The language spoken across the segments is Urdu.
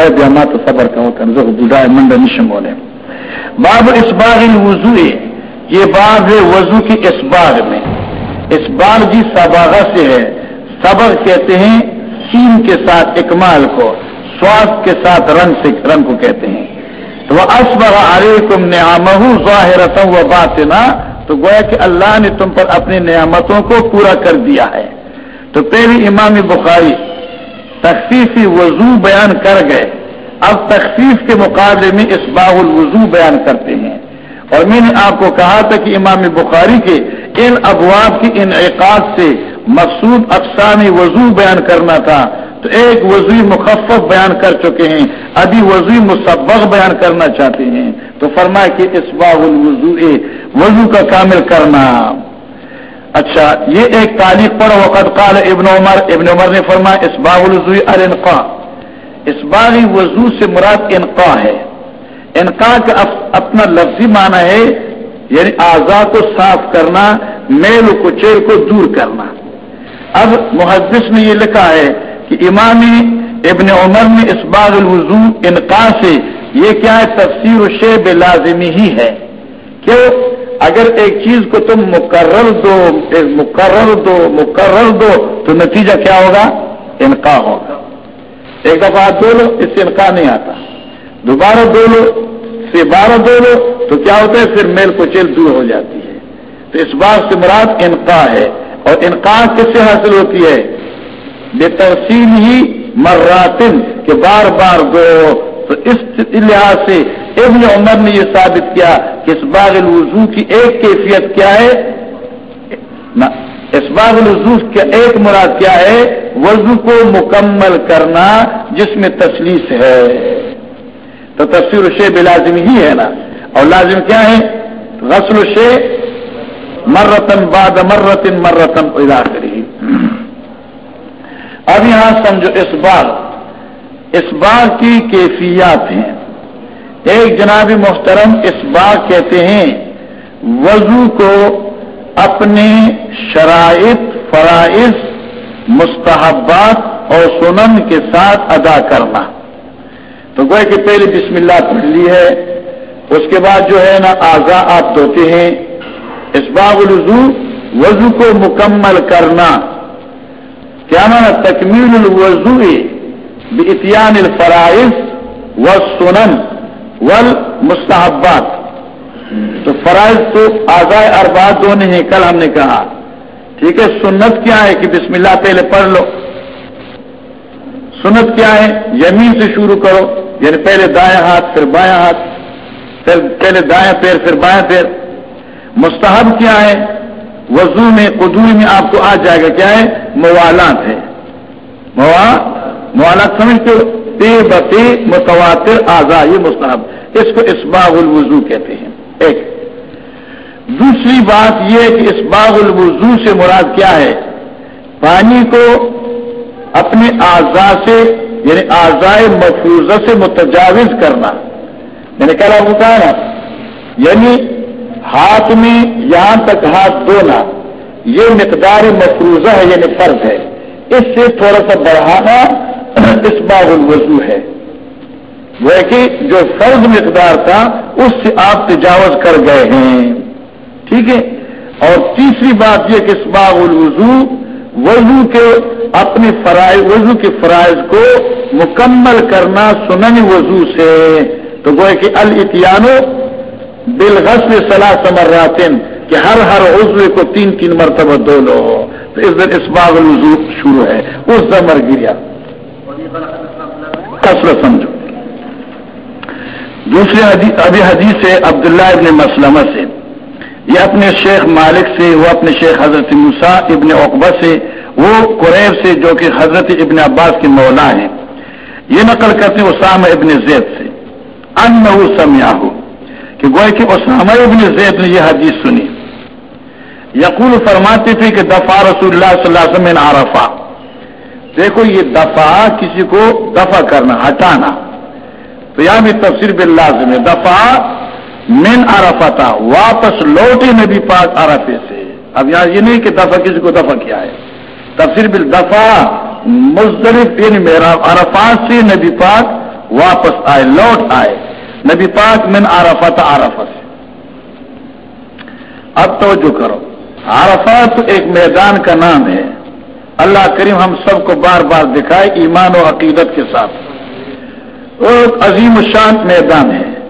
گوائے بیاما تو صبر کا ہوتا ہے بوڑھا منڈا نشم بولے باب اسباغ وضو یہ باب ہے وضو کی اسباغ میں. اسباغ جی سباغا سے ہے صبر کہتے ہیں سین کے ساتھ اکمال کو سواس کے ساتھ رنگ سے، رنگ کو کہتے ہیں. تو وہ اسبغ علیکم نعمہ ظاہرت و باطنا، تو گویا کہ اللہ نے تم پر اپنی نعمتوں کو پورا کر دیا ہے. تو پہلی امام بخاری تخفیفی وضو بیان کر گئے۔ اب تخفیف کے مقابلے میں اسباغ الوضو بیان کرتے ہیں۔ اور میں نے آپ کو کہا تھا کہ امام بخاری کے ان ابواب کی انعقاد سے مقصود افسانی وضو بیان کرنا تھا۔ تو ایک وضوی مخفف بیان کر چکے ہیں، ابھی وضوی مسبق بیان کرنا چاہتے ہیں۔ تو فرمائے کہ اسباغ الوضو وضو کا کامل کرنا۔ اچھا یہ ایک تعلیق پر وقت قال ابن عمر ابن عمر نے فرمایا اسباغ الوضو النقا اسباغ وضو سے مراد انقا ہے۔ انقا کا اپنا لفظی معنی ہے یعنی اعضاء کو صاف کرنا، میل و کچیل کو دور کرنا۔ اب محدث نے یہ لکھا ہے کہ امام ابن عمر نے اس باغ الوضو انقا سے، یہ کیا ہے؟ تفسیر شیب لازمی ہی ہے۔ کیوں؟ اگر ایک چیز کو تم مقرر دو مقرر دو مقرر دو، تو نتیجہ کیا ہوگا؟ انقا ہوگا۔ ایک دفعہ دو لو اس سے انقا نہیں آتا۔ دوبارہ دو لو سے بارہ دو لو تو کیا ہوتا ہے؟ پھر میل کو چیل دور ہو جاتی ہے۔ تو اس بات سے مراد انقا ہے۔ اور انقا کس سے حاصل ہوتی ہے؟ بے ترسیم ہی مراتن، کہ بار بار دو تو اس لحاظ سے ابن عمر نے یہ ثابت کیا کہ اس باغ الوضو کی ایک کیفیت کیا ہے؟ اس باغ الوضو کا ایک مراد کیا ہے؟ وضو کو مکمل کرنا جس میں تسلیس ہے۔ تو تصویر شے لازم ہی ہے نا۔ اور لازم کیا ہے؟ غسل شے مرتن باد مرتن مرتن ادا کری اب یہاں سمجھو اس بار اس بار کی کیفیات ہیں۔ ایک جناب محترم اس بار کہتے ہیں، وضو کو اپنے شرائط، فرائض، مستحبات اور سنن کے ساتھ ادا کرنا۔ تو گوئے کہ پہلے بسم اللہ پڑھ لی ہے، اس کے بعد جو ہے نا آزا آپ دھوتے ہیں۔ اس باغ الوضو، وضو کو مکمل کرنا۔ کیا مانا؟ تکمیل الوضو بتیان الفرائض و سنن ول مستحبات تو فرائض تو آزائے ارباد دونوں ہیں، کل ہم نے کہا۔ ٹھیک ہے، سنت کیا ہے کہ بسم اللہ پہلے پڑھ لو۔ سنت کیا ہے؟ یمین سے شروع کرو یعنی پہلے دائیں ہاتھ، پھر بائیں ہاتھ، پھر پہلے دائیں پیر، پھر بائیں پیر۔ مستحب کیا ہے؟ وضو میں قدور میں آپ کو آ جائے گا۔ کیا ہے؟ موالات ہے۔ موالات سمجھتے ہو؟ تے متواتر آزا یہ مستحب۔ اس کو اسباغ الوضو کہتے ہیں۔ ایک۔ دوسری بات یہ کہ اسباغ الوضو سے مراد کیا ہے؟ پانی کو اپنے اعضا سے یعنی اعضائے مفروضہ سے متجاوز کرنا۔ میں نے کہا آپ کو کہا نا یعنی ہاتھ میں یہاں تک ہاتھ دھونا، یہ مقدار مفروضہ ہے یعنی فرض ہے۔ اس سے تھوڑا سا بڑھانا اس باغ الوضو ہے۔ وہ کہ جو فرض مقدار تھا، اس سے آپ تجاوز کر گئے ہیں۔ ٹھیک ہے؟ اور تیسری بات یہ کہ اس باغ الوضو، وضو کے اپنے فرائض، وضو کے فرائض کو مکمل کرنا سنن وضو سے۔ تو وہ کہ الاتیانو دل غسل صلاح سمر کہ ہر ہر عضو کو تین تین مرتبہ دو لو۔ تو اس دن اس باغ الوضو شروع ہے۔ اس دن مر گریا کسر سمجھو۔ دوسرے ابھی حدیث ہے عبداللہ ابن مسلمہ سے۔ یہ اپنے شیخ مالک سے، وہ اپنے شیخ حضرت مسا ابن اقبا سے، وہ قریب سے جو کہ حضرت ابن عباس کے مولا ہیں۔ یہ نقل کرتے اسامہ ابن زید سے۔ ان سمیا ہو کہ گوئے کہ اسامہ ابن زید نے یہ حدیث سنی۔ یقول فرماتے تھے کہ دفاع رسول اللہ صلی اللہ علیہ وسلم عرفہ۔ دیکھو یہ دفاع کسی کو دفع کرنا، ہٹانا۔ تو یہاں بھی تفسیر باللازم ہے۔ دفاع من عرفہ واپس لوٹے نبی پاک عرفے سے۔ اب یہاں یہ نہیں کہ دفع کسی کو دفع کیا ہے۔ تفسیر بال دفاع مزدلف یعنی میرا عرفات سے نبی پاک واپس آئے، لوٹ آئے۔ نبی پاک من آرفت آرفا سے۔ اب توجہ کرو۔ عرفات ایک میدان کا نام ہے۔ اللہ کریم ہم سب کو بار بار دکھائے ایمان و عقیدت کے ساتھ۔ ایک عظیم الشان میدان ہے۔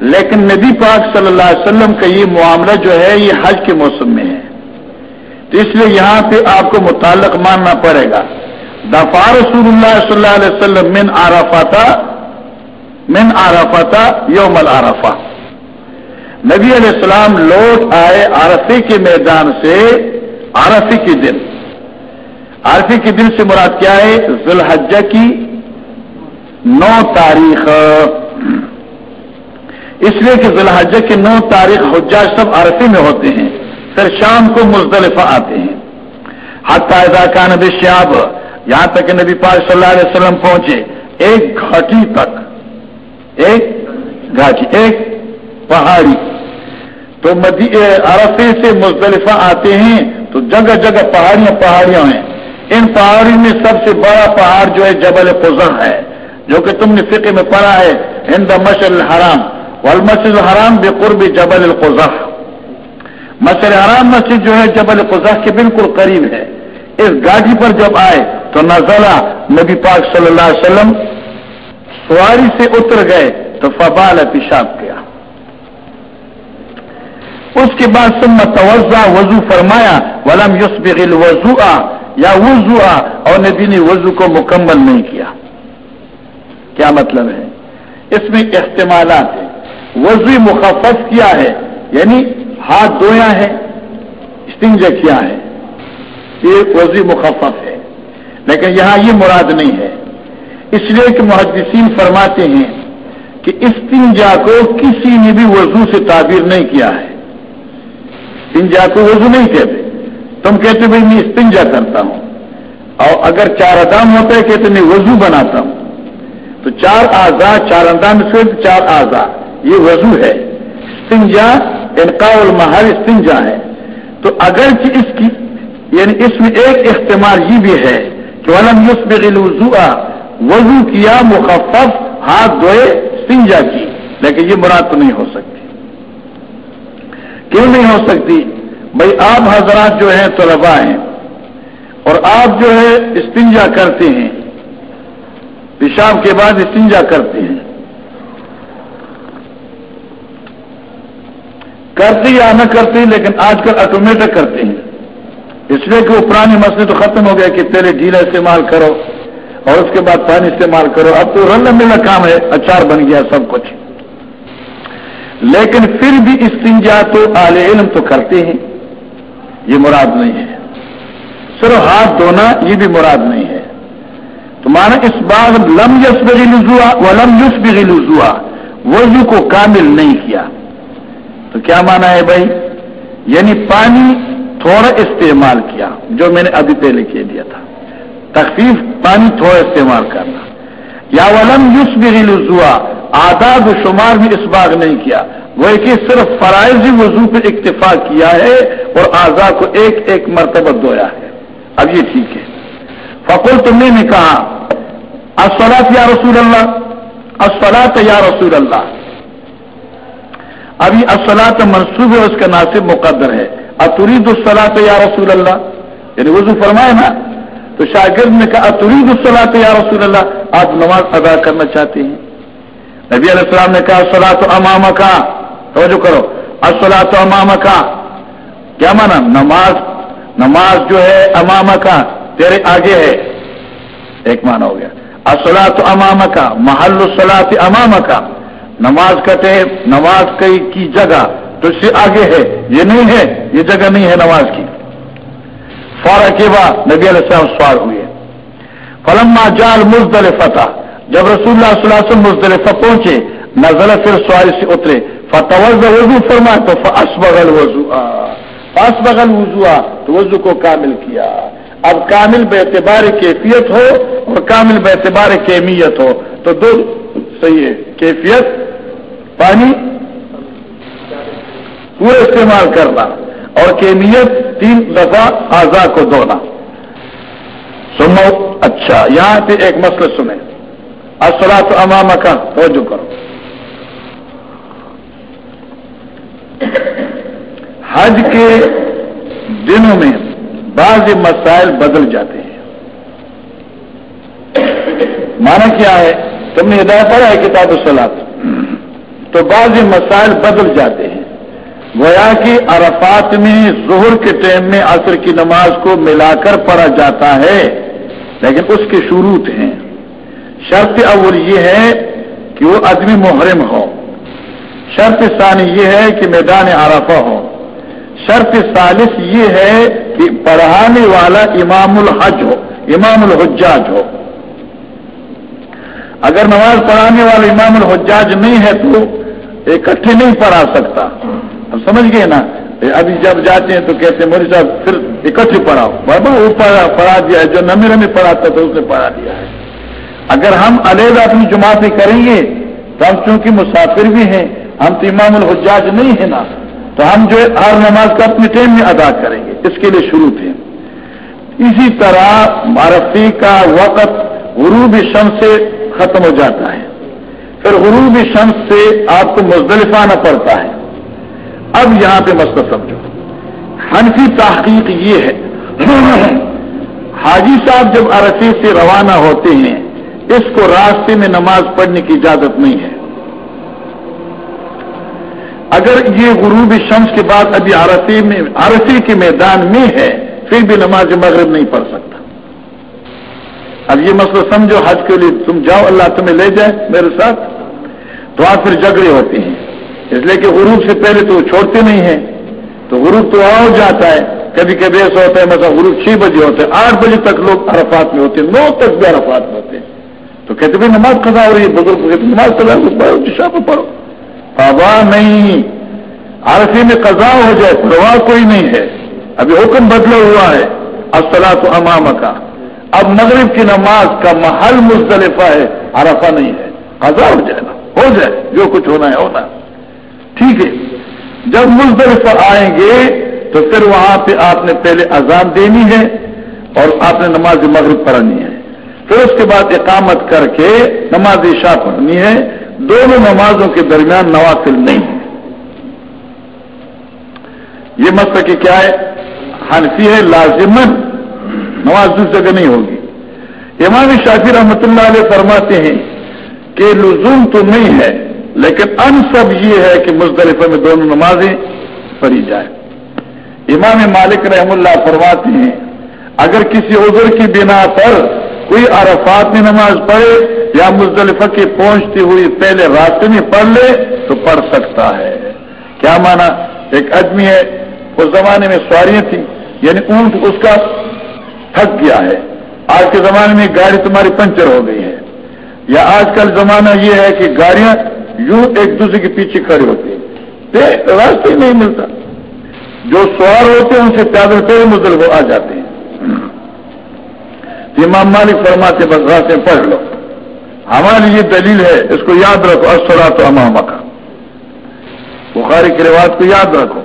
لیکن نبی پاک صلی اللہ علیہ وسلم کا یہ معاملہ جو ہے، یہ حج کے موسم میں ہے۔ تو اس لیے یہاں پہ آپ کو متعلق ماننا پڑے گا۔ دفاع رسول اللہ صلی اللہ علیہ وسلم من آرافاتا من آرافاتا یوم العرفہ۔ نبی علیہ السلام لوٹ آئے عرفے کے میدان سے، عرفے کے دن۔ عرفے کے دن سے مراد کیا ہے؟ ذوالحجہ کی نو تاریخ۔ اس لیے کہ ذوالحجہ کی نو تاریخ حجاج سب عرفے میں ہوتے ہیں۔ پھر شام کو مزدلفہ آتے ہیں۔ ادا کا نبی شیاب یہاں تک کہ نبی پاک صلی اللہ علیہ وسلم پہنچے۔ ایک گھاٹی تک۔ ایک گھاٹی ایک پہاڑی۔ تو عرفے سے مزدلفہ آتے ہیں۔ تو جگہ جگہ پہاڑیاں پہاڑیاں ہیں۔ ان پہاڑی میں سب سے بڑا پہاڑ جو ہے جبل قزر ہے، جو کہ تم نے فقہ میں پڑھا ہے ہند مشر الحرام۔ والمسجد الحرام بے قرب جبل القزح۔ مسجد حرام مسجد جو ہے جبل قزح کے بالکل قریب ہے۔ اس گاڑی پر جب آئے تو نزلہ نبی پاک صلی اللہ علیہ وسلم سواری سے اتر گئے تو فبال پیشاب کیا۔ اس کے بعد سم توجہ وضو فرمایا، ولم یوس بغل یا وضو اور نبی نے وضو کو مکمل نہیں کیا۔ کیا مطلب ہے؟ اس میں احتمالات ہیں۔ وضو مخفف کیا ہے؟ یعنی ہاتھ دھویا ہے استنجا کیا ہے۔ یہ وضو مخفف ہے۔ لیکن یہاں یہ مراد نہیں ہے۔ اس لیے کہ محدثین فرماتے ہیں کہ استنجا کو کسی نے بھی وضو سے تعبیر نہیں کیا ہے۔ استنجا کو وضو نہیں کہتے۔ تم کہتے بھائی میں استنجا کرتا ہوں۔ اور اگر چار ادام ہوتا ہے کہتے میں وضو بناتا ہوں۔ تو چار آزاد چار اندام سے چار آزاد یہ وضو ہے۔ استنجا، انقاء المحل استنجا ہے۔ تو اگر اس کی یعنی اس میں ایک احتمال یہ بھی ہے کہ علم یوس بغل وضو وضو کیا، مخفف ہاتھ دھوئے، استنجا کی۔ لیکن یہ مراد تو نہیں ہو سکتی۔ کیوں نہیں ہو سکتی؟ بھائی آپ حضرات جو ہیں طلبا ہیں اور آپ جو ہے استنجا کرتے ہیں، پیشاب کے بعد استنجا کرتے ہیں۔ کرتے یا نہ کرتے، لیکن آج کل آٹومیٹک کرتے ہیں۔ اس لیے کہ وہ پرانی مسئلے تو ختم ہو گیا کہ پہلے ڈھیلا استعمال کرو اور اس کے بعد پانی استعمال کرو۔ اب تو رن ملا کام ہے، اچار بن گیا سب کچھ۔ لیکن پھر بھی استنجا تو اعل علم تو کرتے ہیں۔ یہ مراد نہیں ہے۔ صرف ہاتھ دھونا یہ بھی مراد نہیں ہے۔ تو مانا اس بار لم یس لزوا و لم یس بھی لزوا وضو کو کامل نہیں کیا۔ تو کیا مانا ہے بھائی؟ یعنی پانی تھوڑا استعمال کیا، جو میں نے ابھی پہلے کہہ دیا تھا۔ تخفیف پانی تھوڑا استعمال کرنا۔ یا ولم یوس بھی لزوا آداد و شمار بھی اس باغ نہیں کیا۔ وہ کہ صرف فرائضی وضو پہ اکتفا کیا ہے اور آزا کو ایک ایک مرتبہ دھویا ہے۔ اب یہ ٹھیک ہے۔ فکل تم نے کہا اسلات یا رسول اللہ؟ اسلات یا رسول اللہ؟ ابھی اسلات منصوب ہے اس کا ناصب مقدر ہے۔ اترید الصلاۃ یا رسول اللہ؟ یعنی وضو فرمائے نا؟ تو شاگرد نے کہا، اترید الصلاۃ یا رسول اللہ؟ آپ نماز ادا کرنا چاہتے ہیں۔ نبی علیہ السلام نے کہا سلاۃ امام کا توجہ کرو. اصلاۃ امام کا کیا مانا؟ نماز نماز جو ہے امام کا تیرے آگے ہے۔ ایک مانا ہو گیا۔ اصلاۃ امام کا محل الصلاۃ امام کا نماز کہتے ہیں، نماز کی جگہ تو اس سے آگے ہے۔ یہ نہیں ہے، یہ جگہ نہیں ہے نماز کی۔ فارغ کے بعد نبی علیہ السلام سوار ہوئے۔ فلما جال مزدلفتہ جب رسول اللہ صلی اللہ علیہ وسلم مزدلفہ پہنچے نظر پھر سواری سے اترے۔ فتوز وضو فرما تو فس بغل وضو فس بغل وضو تو وضو کو کامل کیا۔ اب کامل بے اعتبار کیفیت ہو اور کامل بے اعتبار کیمیت ہو۔ تو دو، صحیح ہے، کیفیت، پانی پورے استعمال کرنا اور کیمیت، تین دفعہ اعضا کو دھونا۔ سنو اچھا یہاں پہ ایک مسئلہ سنیں۔ اصلا تو امام کا توجہ کرو حج کے دنوں میں بعض مسائل بدل جاتے ہیں۔ مانا کیا ہے؟ تم نے ہدایت پڑھا ہے کتاب السلاد تو بعض مسائل بدل جاتے ہیں۔ گویا کہ عرفات میں ظہر کے ٹائم میں عصر کی نماز کو ملا کر پڑھا جاتا ہے، لیکن اس کے شروط ہیں۔ شرط اول یہ ہے کہ وہ آدمی محرم ہو۔ شرط ثانی یہ ہے کہ میدان عرفہ ہو۔ شرط ثالث یہ ہے کہ پڑھانے والا امام الحج ہو، امام الحجاج ہو۔ اگر نماز پڑھانے والا امام الحجاج نہیں ہے تو اکٹھے نہیں پڑھا سکتا۔ اب سمجھ گئے نا، ابھی جب جاتے ہیں تو کہتے ہیں مودی صاحب، پھر اکٹھے پڑھاؤ۔ بابا، وہ پڑھا پڑھا دیا ہے، جو نمی نمی پڑھاتا تھا، اس نے پڑھا دیا ہے۔ اگر ہم علیحدہ اپنی جماعتیں کریں گے، تو ہم چونکہ مسافر بھی ہیں، ہم تو امام الحجاج نہیں ہے نا، تو ہم جو ہر نماز کا اپنے ٹائم میں ادا کریں گے۔ اس کے لیے شروع تھے۔ اسی طرح معرفی کا وقت غروب شمس سے ختم ہو جاتا ہے۔ پھر غروب شمس سے آپ کو مزدلف آنا پڑتا ہے۔ اب یہاں پہ مسئلہ سمجھو۔ حنفی تحقیق یہ ہے۔ حاجی صاحب جب عرفی سے روانہ ہوتے ہیں اس کو راستے میں نماز پڑھنے کی اجازت نہیں ہے۔ اگر یہ غروب شمس کے بعد ابھی عرفی میں، عرفی کے میدان میں ہے، پھر بھی نماز مغرب نہیں پڑھ سکتا۔ اب یہ مسئلہ سمجھو، حج کے لیے تم جاؤ، اللہ تمہیں لے جائے میرے ساتھ۔ تو آپ پھر جھگڑے ہوتے ہیں۔ اس لیے کہ غروب سے پہلے تو وہ چھوڑتے نہیں ہیں۔ تو غروب تو آؤ جاتا ہے۔ کبھی کبھی ایسا ہوتا ہے مطلب غروب چھ بجے ہوتے ہیں، آٹھ بجے تک لوگ عرفات میں ہوتے ہیں، نو تک بھی عرفات میں ہوتے ہیں۔ تو کہتے بھائی نماز قضا ہو رہی ہے، بزرگ کہتے نماز قضا اچھا پڑھو جشا پہ پڑھو۔ بابا نہیں عرفی میں قضا ہو جائے، پرواہ کوئی نہیں ہے۔ ابھی حکم بدلا ہوا ہے اصلا تو امام کا اب مغرب کی نماز کا محل مختلفہ ہے، عرفہ نہیں ہے۔ قضا ہو جائے نا، ہو جائے، جو کچھ ہونا ہے، ہونا ٹھیک ہے، جب مزدلفہ آئیں گے، تو پھر وہاں پہ آپ نے پہلے اذان دینی ہے اور آپ نے نماز مغرب پڑھنی ہے۔ پھر اس کے بعد اقامت کر کے نماز عشاء پڑھنی ہے، دونوں نمازوں کے درمیان نوافل نہیں ہے۔ یہ مسئلہ کہ کیا ہے؟ حنفی ہے لازمن نماز دوسری جگہ نہیں ہوگی۔ امام شافی رحمۃ اللہ علیہ فرماتے ہیں کہ لزوم تو نہیں ہے، لیکن ان سب یہ ہے کہ مزدلفہ میں دونوں نمازیں پڑھی جائے امام مالک رحم اللہ فرماتے ہیں، اگر کسی عذر کی بنا پر کوئی عرفات میں نماز پڑھے یا مزدلفہ کی پہنچتی ہوئی پہلے راستے میں پڑھ لے تو پڑھ سکتا ہے۔ کیا مانا؟ ایک آدمی ہے، اس زمانے میں سواریاں تھیں یعنی اونٹ اس کا تھک گیا ہے۔ آج کے زمانے میں گاڑی تمہاری پنچر ہو گئی ہے۔ یا آج کل زمانہ یہ ہے کہ گاڑیاں یوں ایک دوسرے کے پیچھے کھڑی ہوتی ہیں۔ راستے نہیں ملتا۔ جو سوار ہوتے ہیں، ان سے پیادل پہ مزل آ جاتے ہیں۔ امام مالک فرماتے بس راستے پڑھ لو۔ ہماری یہ دلیل ہے، اس کو یاد رکھو اسرا تو امام کا بخاری کے رواج کو یاد رکھو۔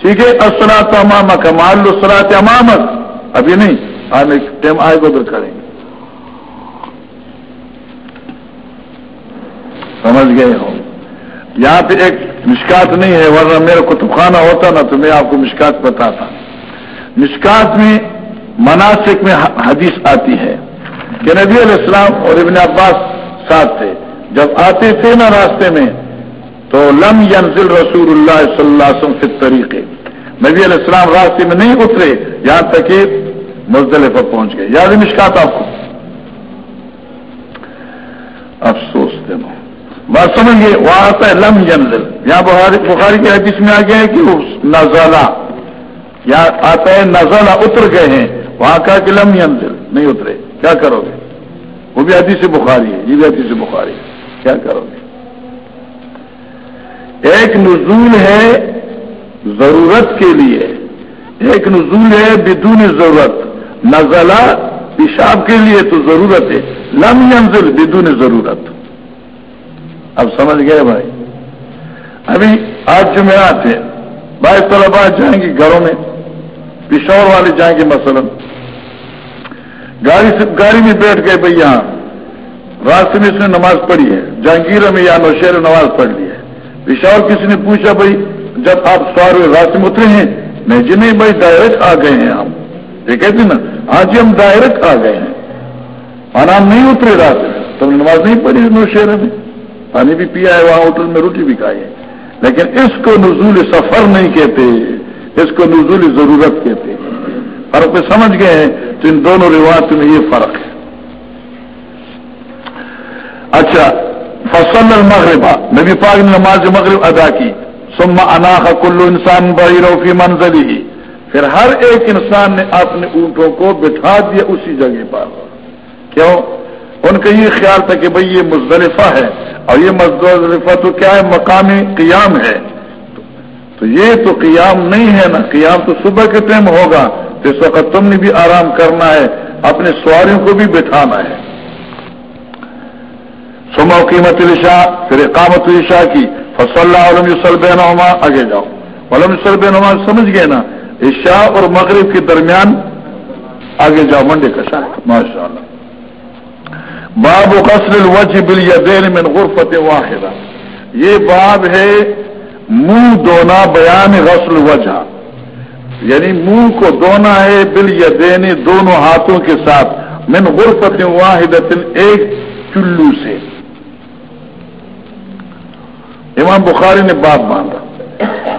ٹھیک ہے اسرا تو امام کا مان لو سرات امامت ابھی نہیں آنے ٹائم آئے گا، ادھر کریں گے سمجھ گئے ہو یہاں پہ ایک مشکات نہیں ہے، ورنہ میرا کتب خانہ ہوتا نا، تو میں آپ کو مشکات بتاتا۔ مشکات میں مناسک میں حدیث آتی ہے کہ نبی علیہ السلام اور ابن عباس ساتھ تھے۔ جب آتے تھے نا راستے میں، تو لم ینزل رسول اللہ صلی اللہ علیہ وسلم فی طریقے نبی علیہ السلام راستے میں نہیں اترے، یہاں تک کہ مزدلے پر پہنچ گئے۔ یاد مشکات آپ کو؟ افسوس دنوں بات سمجھ گئے وہاں آتا ہے لم ینزل۔ یہاں بخاری بخاری کے حدیث میں آ گیا ہے کہ نزلہ، یہاں آتا ہے نزلہ اتر گئے ہیں۔ وہاں کہا کہ لم ینزل نہیں اترے۔ کیا کرو گے؟ وہ بھی حدیث بخاری ہے، یہ بھی حدیث بخاری ہے۔ کیا کرو گے؟ ایک نزول ہے ضرورت کے لیے، ایک نزول ہے بدون ضرورت۔ نزلہ پیشاب کے لیے تو ضرورت ہے، لم ینزل بدون ضرورت۔ اب سمجھ گئے بھائی؟ ابھی آج جمعرات ہے بھائی طلبا جائیں گے گھروں میں پشور والے جائیں گے مثلا۔ گاڑی سے گاڑی میں بیٹھ گئے بھائی یہاں۔ راستے میں اس نے نماز پڑھی ہے۔ جہانگیر میں یا نوشیر نماز پڑھ لی ہے۔ پشاور کسی نے پوچھا بھائی جب آپ سوار ہوئے راستے میں اترے ہیں، نہیں جی نہیں بھائی ڈائریکٹ آ گئے ہیں ہم۔ یہ کہتے نا آج ہم ڈائریکٹ آ گئے ہیں۔ اور ہم نہیں اترے راستے میں۔ تم نے نماز نہیں پڑھی نوشہرے میں؟ پانی بھی پیا ہے، وہاں ہوٹل میں روٹی بھی کھائی ہے۔ لیکن اس کو نزول سفر نہیں کہتے، اس کو نزول ضرورت کہتے۔ فرق پہ سمجھ گئے ہیں۔ تو ان دونوں روایت میں یہ فرق ہے اچھا فصل المغربہ نبی پاک نے نماز مغرب ادا کی. سما اناخ کلو انسان بڑی روفی منزلی ہی پھر ہر ایک انسان نے اپنے اونٹوں کو بٹھا دیا اسی جگہ پر. کیوں؟ ان کا یہ خیال تھا کہ بھئی یہ مزدلفہ ہے اور یہ مزدلفہ تو کیا ہے؟ مقامی قیام ہے. تو یہ تو قیام نہیں ہے نا؟ قیام تو صبح کے ٹائم ہوگا اس وقت تم نے بھی آرام کرنا ہے، اپنے سواریوں کو بھی بٹھانا ہے۔ سما قیمت الشا پھر اقامت الشا کی۔ فصل اللہ علم یوسل نما آگے جاؤ۔ علم یوسل نما سمجھ گئے نا؟ عشاء اور مغرب کے درمیان آگے جاؤ، منڈے کا شاہ۔ ماشاء اللہ باب قصر الوجہ بل من غرفت واحدہ۔ یہ باب ہے منہ دونا بیان غسل وجہ یعنی منہ کو دونا ہے، بل دونوں ہاتھوں کے ساتھ، من غرفت واحد ایک چلو سے۔ امام بخاری نے باب باندھا۔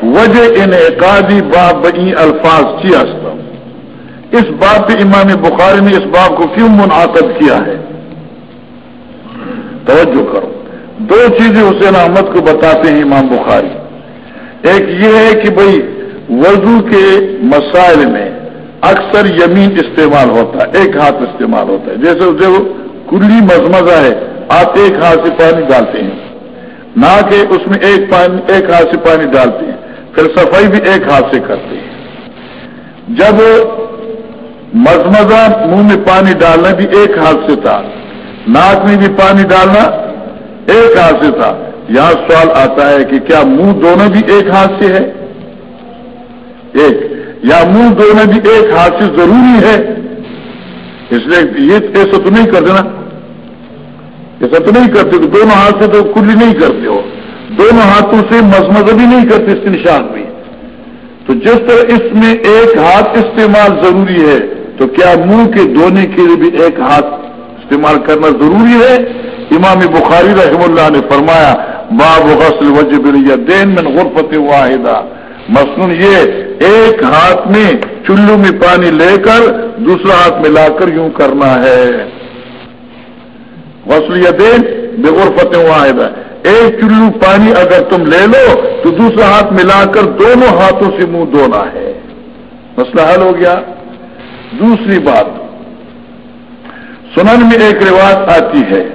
وجہ انعقادی باب بئی الفاظ کی اس بات پہ امام بخاری نے اس باب کو کیوں منعقد کیا ہے؟ توجہ کرو۔ دو چیزیں حسین احمد کو بتاتے ہیں امام بخاری۔ ایک یہ ہے کہ بھائی وضو کے مسائل میں اکثر یمین استعمال ہوتا ہے، ایک ہاتھ استعمال ہوتا ہے۔ جیسے جو کلی مزمزہ ہے، آپ ایک ہاتھ سے پانی ڈالتے ہیں۔ نہ کہ اس میں ایک پانی، ایک ہاتھ سے پانی ڈالتے ہیں۔ پھر صفائی بھی ایک ہاتھ سے کرتے ہیں۔ جب مزمزہ منہ میں پانی ڈالنا بھی ایک ہاتھ سے تھا، ناک میں بھی پانی ڈالنا ایک ہاتھ سے تھا، یہاں سوال آتا ہے کہ کیا منہ دونوں بھی ایک ہاتھ سے ہے؟ ایک، یا منہ دونوں بھی ایک ہاتھ سے ضروری ہے؟ اس لیے یہ ایسا تو نہیں کرتے نا؟ ایسا تو نہیں کرتے، تو دونوں ہاتھ سے تو کلی نہیں کرتے ہو۔ دونوں ہاتھوں سے مزمز بھی نہیں کرتے اس کے نشان میں۔ تو جس طرح اس میں ایک ہاتھ استعمال ضروری ہے، تو کیا منہ کے دھونے کے لیے بھی ایک ہاتھ استعمال کرنا ضروری ہے؟ امام بخاری رحم اللہ نے فرمایا، باب غسل وجب دین من غرفت واحدہ مصنون یہ ایک ہاتھ میں چلو میں پانی لے کر دوسرا ہاتھ میں لا کر یوں کرنا ہے۔ غسل دین بے غرفت واحدہ۔ ایک چلو پانی اگر تم لے لو تو دوسرا ہاتھ ملا کر دونوں ہاتھوں سے منہ دھونا ہے۔ مسئلہ حل ہو گیا۔ دوسری بات۔ سنن میں ایک روایت آتی ہے۔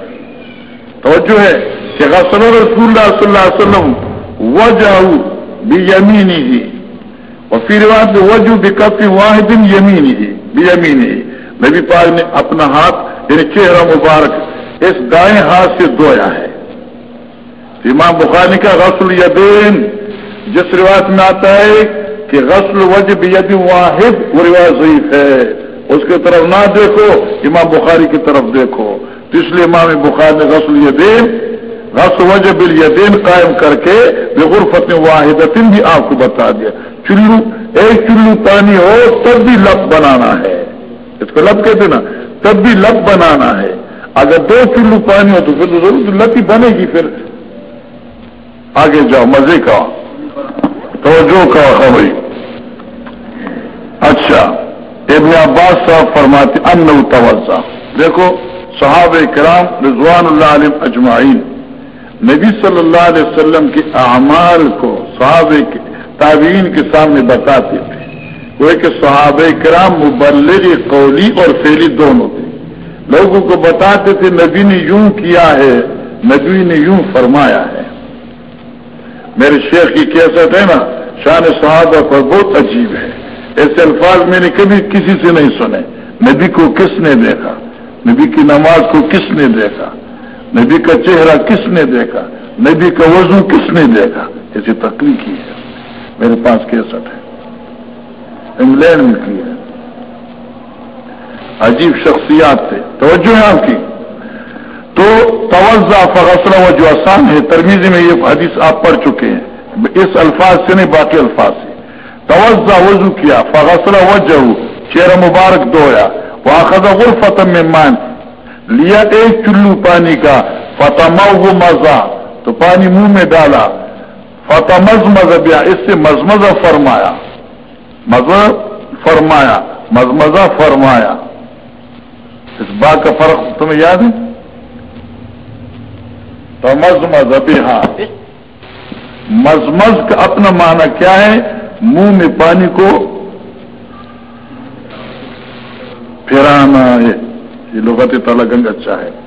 توجہ ہے کہ غسل رسول اللہ صلی اللہ علیہ وسلم وجہ بھی یمینی ہی اور پھر روایت وجو بھی واحد یمینی ہی بھی ہی۔ نبی پاک نے اپنا ہاتھ یعنی چہرہ مبارک، اس دائیں ہاتھ سے دھویا ہے۔ امام بخاری کا غسل یدین۔ جس روایت میں آتا ہے کہ غسل وجہ بھی واحد، وہ روایت ضعیف ہے۔ اس کی طرف نہ دیکھو، امام بخاری کی طرف دیکھو۔ تو اس لیے امام بخار نے غسل یدین رس وجہ بل یدین قائم کر کے غرفت واحد بھی آپ کو بتا دیا۔ چلو، ایک چلو پانی ہو تب بھی لپ بنانا ہے۔ اس کو لپ کہتے نا، تب بھی لپ بنانا ہے۔ اگر دو چلو پانی ہو تو پھر تو ضرور لپ ہی بنے گی پھر۔ آگے جاؤ، مزے کا۔ توجہ کا خبری۔ اچھا ابن عباس صاحب فرماتے ان توجہ دیکھو صحاب کرام رضوان اللہ علیہ اجمعین، نبی صلی اللہ علیہ وسلم کے اعمال کو صحاب تابعین کے سامنے بتاتے تھے۔ وہ کہ صحاب کرام مبلغ قولی اور فیلی دونوں تھے۔ لوگوں کو بتاتے تھے، نبی نے یوں کیا ہے، نبی نے یوں فرمایا ہے۔ میرے شیخ کی کیسٹ ہے نا، شان صحابہ پر بہت عجیب ہے۔ ایسے الفاظ میں نے کبھی کسی سے نہیں سنے۔ نبی کو کس نے دیکھا؟ نبی کی نماز کو کس نے دیکھا؟ نبی کا چہرہ کس نے دیکھا؟ نبی کا وضو کس نے دیکھا؟ ایسی تکلیف کی ہے۔ میرے پاس کیسٹ ہے۔ انگلینڈ میں کی ہے۔ عجیب شخصیات تھے۔ توجہ ہے آپ کی۔ تو توجہ فغسل و جو آسان ہے۔ ترمیزی میں یہ حدیث آپ پڑھ چکے ہیں۔ اس الفاظ سے نہیں، باقی الفاظ سے۔ توجہ وضو کیا، فغسل وجہ، چہرہ مبارک دھویا۔ وہ خزا غرفت میں مان لیا ایک چلو پانی کا۔ فتح مزہ، تو پانی منہ میں ڈالا۔ فتح مز مذہبیا اس سے مزمزہ فرمایا۔ مزہ فرمایا، مزمزہ فرمایا۔ اس بات کا فرق تمہیں یاد ہے؟ تو مز مذہبی مزمز کا اپنا معنی کیا ہے؟ منہ میں پانی کو پھرانا ہے۔ یہ لغت تعالیٰ گنگ اچھا ہے